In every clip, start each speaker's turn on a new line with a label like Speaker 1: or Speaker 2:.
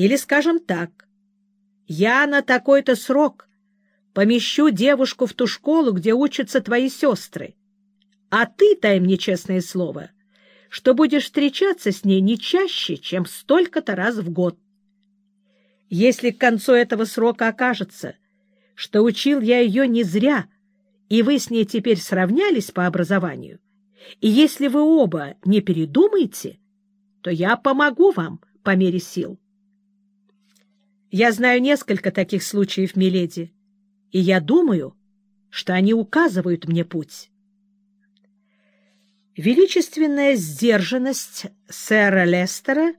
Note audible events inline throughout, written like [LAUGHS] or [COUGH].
Speaker 1: Или, скажем так, я на такой-то срок помещу девушку в ту школу, где учатся твои сестры, а ты, дай мне честное слово, что будешь встречаться с ней не чаще, чем столько-то раз в год. Если к концу этого срока окажется, что учил я ее не зря, и вы с ней теперь сравнялись по образованию, и если вы оба не передумаете, то я помогу вам по мере сил. Я знаю несколько таких случаев, миледи, и я думаю, что они указывают мне путь. Величественная сдержанность сэра Лестера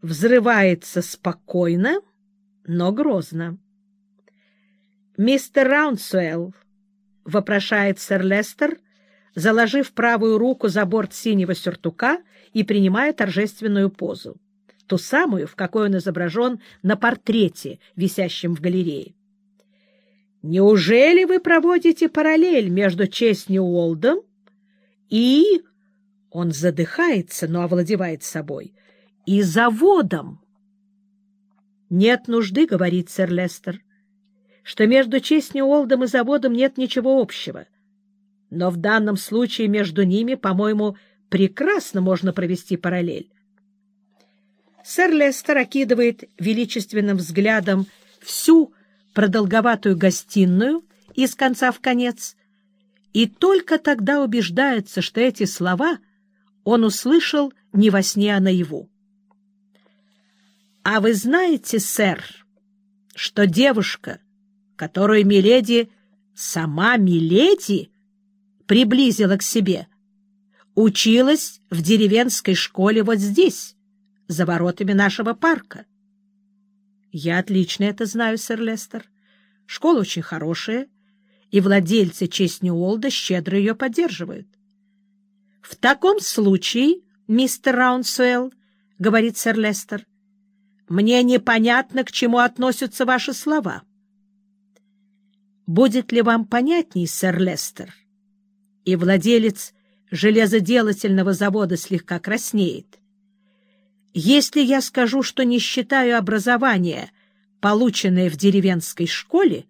Speaker 1: взрывается спокойно, но грозно. «Мистер Раунсуэлл», — вопрошает сэр Лестер, заложив правую руку за борт синего сюртука и принимая торжественную позу ту самую, в какой он изображен на портрете, висящем в галерее. Неужели вы проводите параллель между Честью Уолдом и... Он задыхается, но овладевает собой. И заводом. Нет нужды, говорит сэр Лестер, что между Честью Уолдом и заводом нет ничего общего. Но в данном случае между ними, по-моему, прекрасно можно провести параллель. Сэр Лестер окидывает величественным взглядом всю продолговатую гостиную из конца в конец, и только тогда убеждается, что эти слова он услышал не во сне, а наяву. «А вы знаете, сэр, что девушка, которую Миледи, сама Миледи, приблизила к себе, училась в деревенской школе вот здесь?» За воротами нашего парка. — Я отлично это знаю, сэр Лестер. Школа очень хорошая, и владельцы Честни Уолда щедро ее поддерживают. — В таком случае, мистер Раунсуэлл, — говорит сэр Лестер, — мне непонятно, к чему относятся ваши слова. — Будет ли вам понятней, сэр Лестер? И владелец железоделательного завода слегка краснеет — если я скажу, что не считаю образование, полученное в деревенской школе,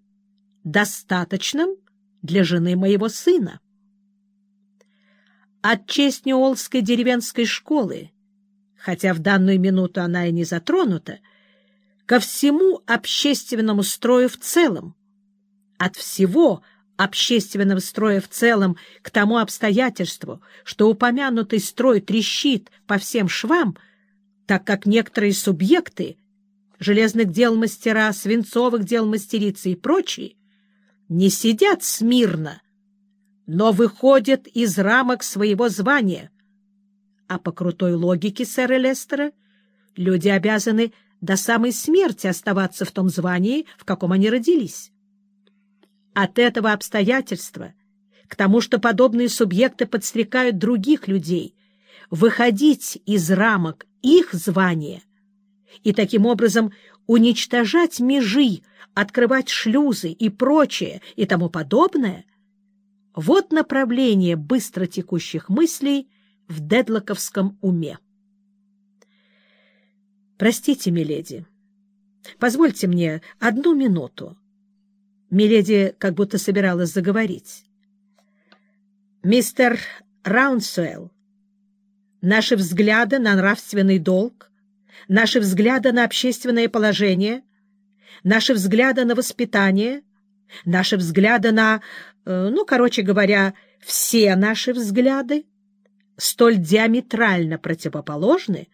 Speaker 1: достаточным для жены моего сына. От Честнюолской деревенской школы, хотя в данную минуту она и не затронута, ко всему общественному строю в целом, от всего общественного строя в целом к тому обстоятельству, что упомянутый строй трещит по всем швам — так как некоторые субъекты железных дел мастера, свинцовых дел мастерицы и прочие не сидят смирно, но выходят из рамок своего звания. А по крутой логике сэра Лестера люди обязаны до самой смерти оставаться в том звании, в каком они родились. От этого обстоятельства к тому, что подобные субъекты подстрекают других людей выходить из рамок их звания и таким образом уничтожать межи, открывать шлюзы и прочее и тому подобное, вот направление быстро текущих мыслей в дедлоковском уме. «Простите, миледи, позвольте мне одну минуту». Миледи как будто собиралась заговорить. «Мистер Раунсуэлл, наши взгляды на нравственный долг, наши взгляды на общественное положение, наши взгляды на воспитание, наши взгляды на, э, ну, короче говоря, все наши взгляды столь диаметрально противоположны,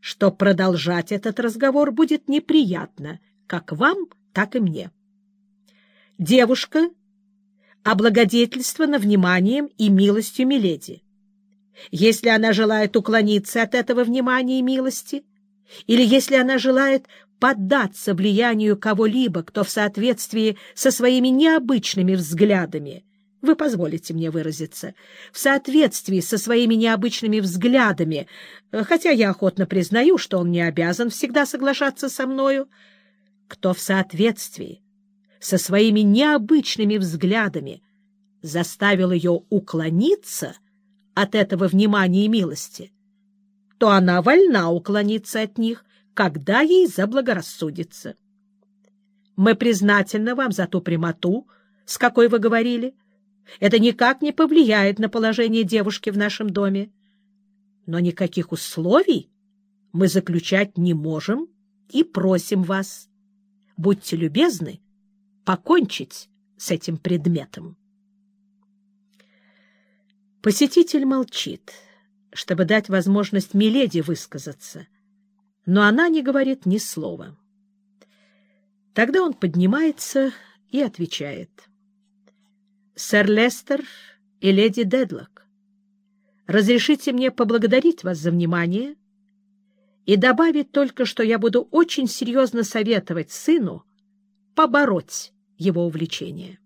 Speaker 1: что продолжать этот разговор будет неприятно как вам, так и мне. Девушка облагодетельствована вниманием и милостью Миледи если она желает уклониться от этого внимания и милости, или если она желает поддаться влиянию кого-либо, кто в соответствии со своими необычными взглядами, вы позволите мне выразиться, в соответствии со своими необычными взглядами, хотя я охотно признаю, что он не обязан всегда соглашаться со мною, кто в соответствии со своими необычными взглядами заставил ее уклониться — от этого внимания и милости, то она вольна уклониться от них, когда ей заблагорассудится. Мы признательны вам за ту прямоту, с какой вы говорили. Это никак не повлияет на положение девушки в нашем доме. Но никаких условий мы заключать не можем и просим вас. Будьте любезны покончить с этим предметом. Посетитель молчит, чтобы дать возможность Миледи высказаться, но она не говорит ни слова. Тогда он поднимается и отвечает. «Сэр Лестер и леди Дедлок, разрешите мне поблагодарить вас за внимание и добавить только, что я буду очень серьезно советовать сыну побороть его увлечение.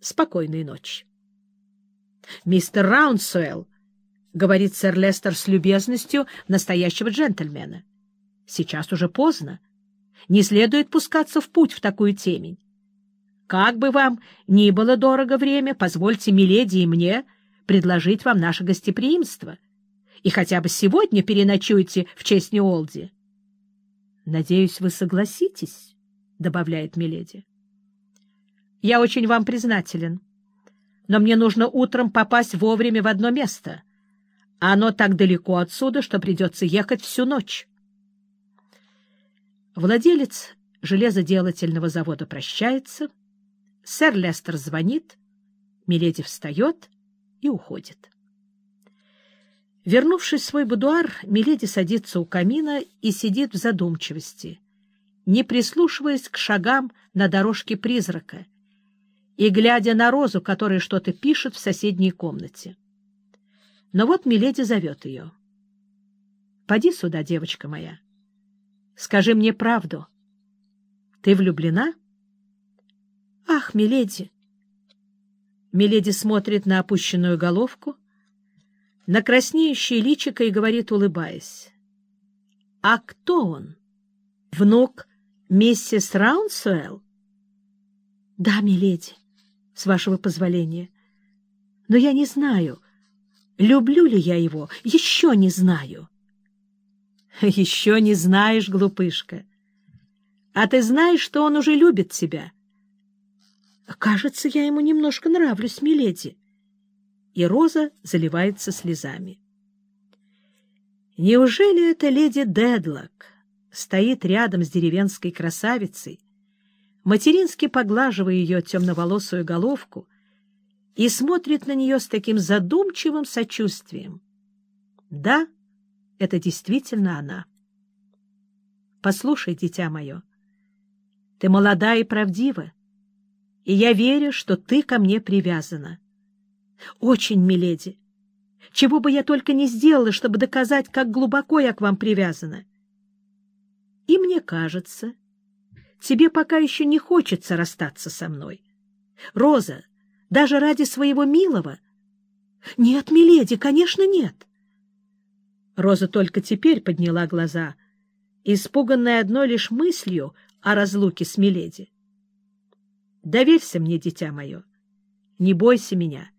Speaker 1: Спокойной ночи. «Мистер Раунсуэлл», — говорит сэр Лестер с любезностью настоящего джентльмена, — «сейчас уже поздно. Не следует пускаться в путь в такую темень. Как бы вам ни было дорого время, позвольте Миледи и мне предложить вам наше гостеприимство. И хотя бы сегодня переночуйте в честь Ньюолди. — Надеюсь, вы согласитесь, — добавляет Миледи. — Я очень вам признателен, но мне нужно утром попасть вовремя в одно место, а оно так далеко отсюда, что придется ехать всю ночь. Владелец железоделательного завода прощается, сэр Лестер звонит, Миледи встает и уходит. Вернувшись в свой будуар, Миледи садится у камина и сидит в задумчивости, не прислушиваясь к шагам на дорожке призрака и глядя на Розу, которая что-то пишет в соседней комнате. Но вот Миледи зовет ее. — Поди сюда, девочка моя. Скажи мне правду. Ты влюблена? — Ах, Миледи! Миледи смотрит на опущенную головку, на краснеющее личико и говорит, улыбаясь. — А кто он? Внук миссис Раунсуэлл? — Да, миледи, с вашего позволения. Но я не знаю, люблю ли я его, еще не знаю. [LAUGHS] — Еще не знаешь, глупышка. А ты знаешь, что он уже любит тебя? — Кажется, я ему немножко нравлюсь, миледи. — и Роза заливается слезами. Неужели эта леди Дедлок стоит рядом с деревенской красавицей, матерински поглаживая ее темноволосую головку, и смотрит на нее с таким задумчивым сочувствием? Да, это действительно она. Послушай, дитя мое, ты молода и правдива, и я верю, что ты ко мне привязана. — Очень, миледи. Чего бы я только не сделала, чтобы доказать, как глубоко я к вам привязана. И мне кажется, тебе пока еще не хочется расстаться со мной. Роза, даже ради своего милого? Нет, миледи, конечно, нет. Роза только теперь подняла глаза, испуганная одной лишь мыслью о разлуке с миледи. Доверься мне, дитя мое, не бойся меня.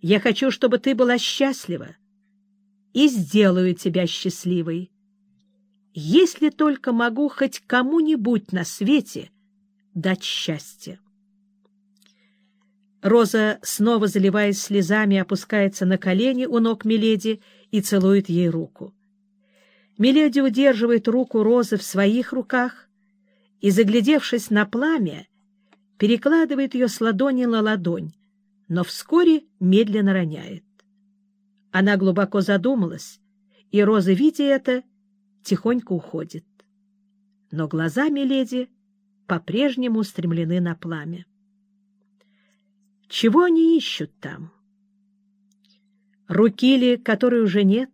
Speaker 1: Я хочу, чтобы ты была счастлива, и сделаю тебя счастливой. Если только могу хоть кому-нибудь на свете дать счастье. Роза, снова заливаясь слезами, опускается на колени у ног Миледи и целует ей руку. Миледи удерживает руку Розы в своих руках и, заглядевшись на пламя, перекладывает ее с ладони на ладонь, но вскоре медленно роняет. Она глубоко задумалась, и Роза, видя это, тихонько уходит. Но глаза Миледи по-прежнему устремлены на пламя. Чего они ищут там? Руки ли, которой уже нет?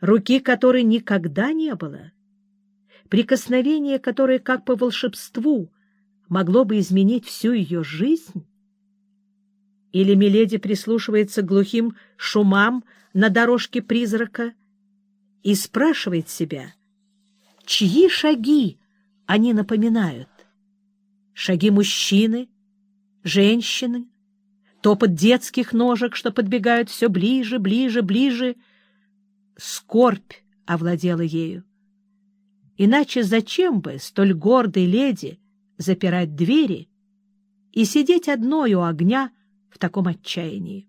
Speaker 1: Руки, которой никогда не было? Прикосновение, которое, как по волшебству, могло бы изменить всю ее жизнь? Или Миледи прислушивается к глухим шумам на дорожке призрака и спрашивает себя, чьи шаги они напоминают? Шаги мужчины, женщины, топот детских ножек, что подбегают все ближе, ближе, ближе. Скорбь овладела ею. Иначе зачем бы столь гордой леди запирать двери и сидеть одной у огня в таком отчаянии?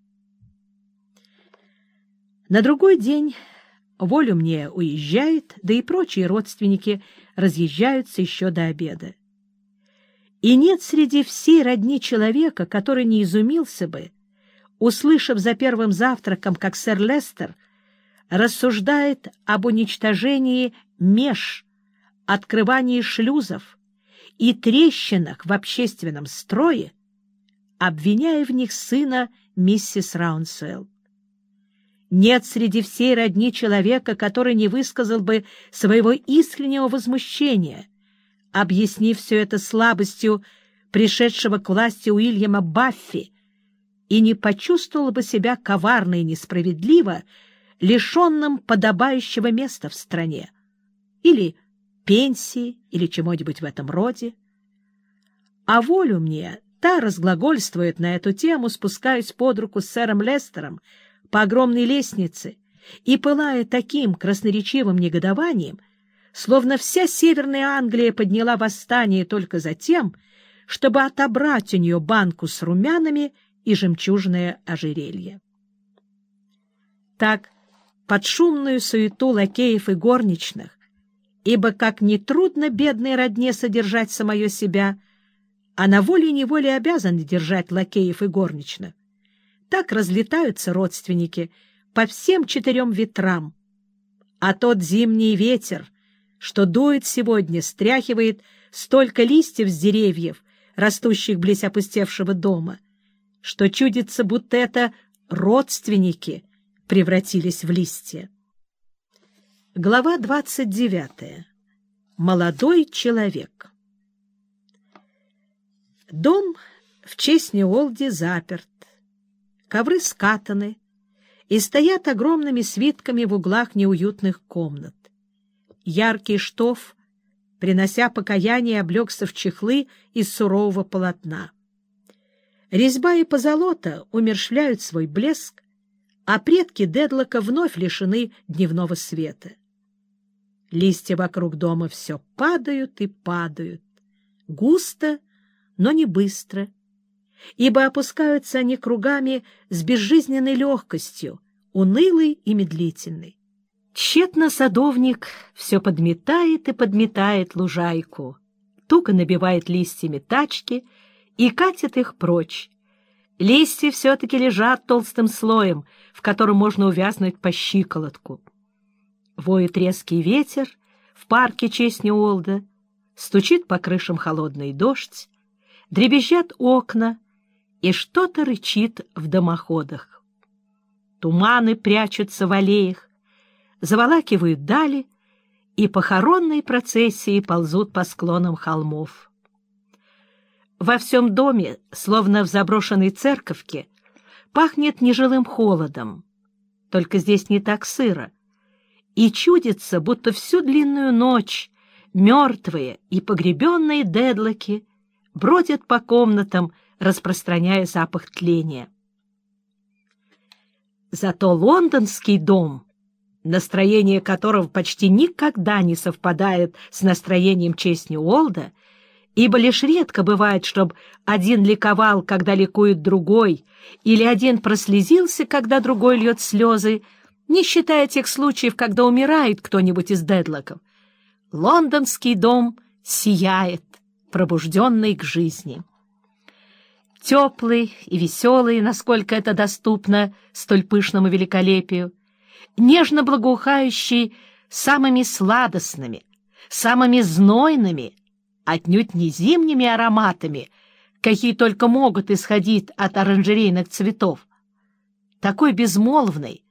Speaker 1: На другой день волю мне уезжает, да и прочие родственники разъезжаются еще до обеда. И нет среди всей родни человека, который не изумился бы, услышав за первым завтраком, как сэр Лестер рассуждает об уничтожении меж, открывании шлюзов и трещинах в общественном строе, обвиняя в них сына миссис Раунсвелл. Нет среди всей родни человека, который не высказал бы своего искреннего возмущения — объяснив все это слабостью пришедшего к власти Уильяма Баффи, и не почувствовал бы себя коварно и несправедливо, лишенным подобающего места в стране, или пенсии, или чего-нибудь в этом роде. А волю мне та разглагольствует на эту тему, спускаясь под руку с сэром Лестером по огромной лестнице и пылая таким красноречивым негодованием, словно вся Северная Англия подняла восстание только за тем, чтобы отобрать у нее банку с румянами и жемчужное ожерелье. Так, под шумную суету лакеев и горничных, ибо как нетрудно бедной родне содержать самое себя, а на воле-неволе обязаны держать лакеев и горничных, так разлетаются родственники по всем четырем ветрам, а тот зимний ветер, что дует сегодня, стряхивает столько листьев с деревьев, растущих близ опустевшего дома, что чудится, будто это родственники превратились в листья. Глава 29. Молодой человек. Дом в честь Неолди заперт, ковры скатаны и стоят огромными свитками в углах неуютных комнат яркий штоф, принося покаяние, облегся в чехлы из сурового полотна. Резьба и позолота умершляют свой блеск, а предки Дедлока вновь лишены дневного света. Листья вокруг дома все падают и падают, густо, но не быстро, ибо опускаются они кругами с безжизненной легкостью, унылой и медлительной. Тщетно садовник все подметает и подметает лужайку, туго набивает листьями тачки и катит их прочь. Листья все-таки лежат толстым слоем, в котором можно увязнуть по щиколотку. Воет резкий ветер в парке честь Ньюолда, стучит по крышам холодный дождь, дребезжат окна, и что-то рычит в дымоходах. Туманы прячутся в аллеях, заволакивают дали и похоронные процессии ползут по склонам холмов. Во всем доме, словно в заброшенной церковке, пахнет нежилым холодом, только здесь не так сыро, и чудится, будто всю длинную ночь мертвые и погребенные дедлоки бродят по комнатам, распространяя запах тления. Зато лондонский дом настроение которого почти никогда не совпадает с настроением честни Уолда, ибо лишь редко бывает, чтобы один ликовал, когда ликует другой, или один прослезился, когда другой льет слезы, не считая тех случаев, когда умирает кто-нибудь из дедлоков. Лондонский дом сияет, пробужденный к жизни. Теплый и веселый, насколько это доступно столь пышному великолепию, нежно благоухающий самыми сладостными, самыми знойными, отнюдь не зимними ароматами, какие только могут исходить от оранжерейных цветов, такой безмолвный,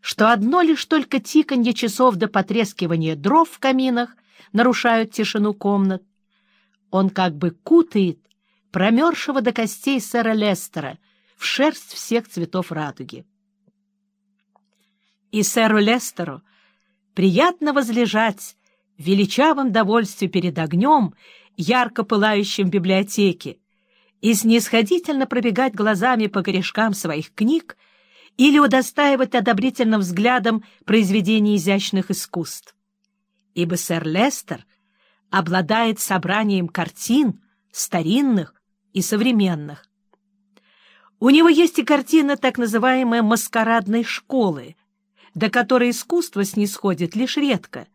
Speaker 1: что одно лишь только тиканье часов до потрескивания дров в каминах нарушают тишину комнат. Он как бы кутает промерзшего до костей сэра Лестера в шерсть всех цветов радуги и сэру Лестеру приятно возлежать в величавом довольстве перед огнем, ярко пылающим в библиотеке, и снисходительно пробегать глазами по корешкам своих книг или удостаивать одобрительным взглядом произведений изящных искусств. ибо сэр Лестер обладает собранием картин, старинных и современных. У него есть и картина так называемой маскарадной школы, до которой искусство снисходит лишь редко,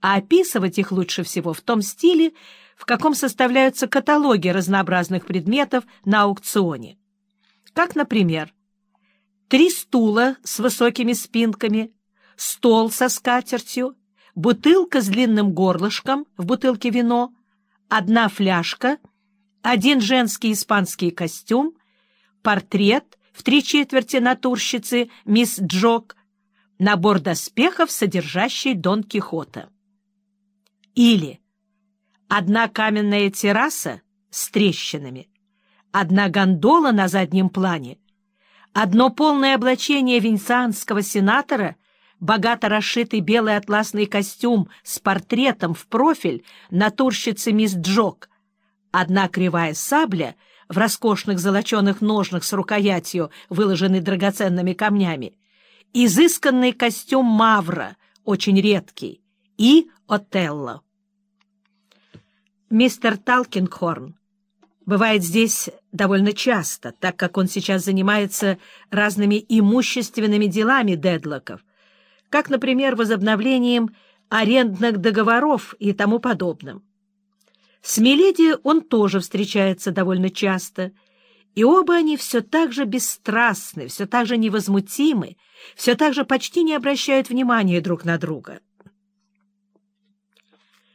Speaker 1: а описывать их лучше всего в том стиле, в каком составляются каталоги разнообразных предметов на аукционе. Как, например, три стула с высокими спинками, стол со скатертью, бутылка с длинным горлышком, в бутылке вино, одна фляжка, один женский испанский костюм, портрет в три четверти натурщицы мисс Джок, набор доспехов, содержащий Дон Кихота. Или одна каменная терраса с трещинами, одна гондола на заднем плане, одно полное облачение венецианского сенатора, богато расшитый белый атласный костюм с портретом в профиль натурщицы мисс Джок, одна кривая сабля в роскошных золоченых ножнах с рукоятью, выложенной драгоценными камнями, изысканный костюм Мавра, очень редкий, и Отелло. Мистер Талкингхорн бывает здесь довольно часто, так как он сейчас занимается разными имущественными делами дедлоков, как, например, возобновлением арендных договоров и тому подобным. С Миледи он тоже встречается довольно часто, и оба они все так же бесстрастны, все так же невозмутимы, все так же почти не обращают внимания друг на друга —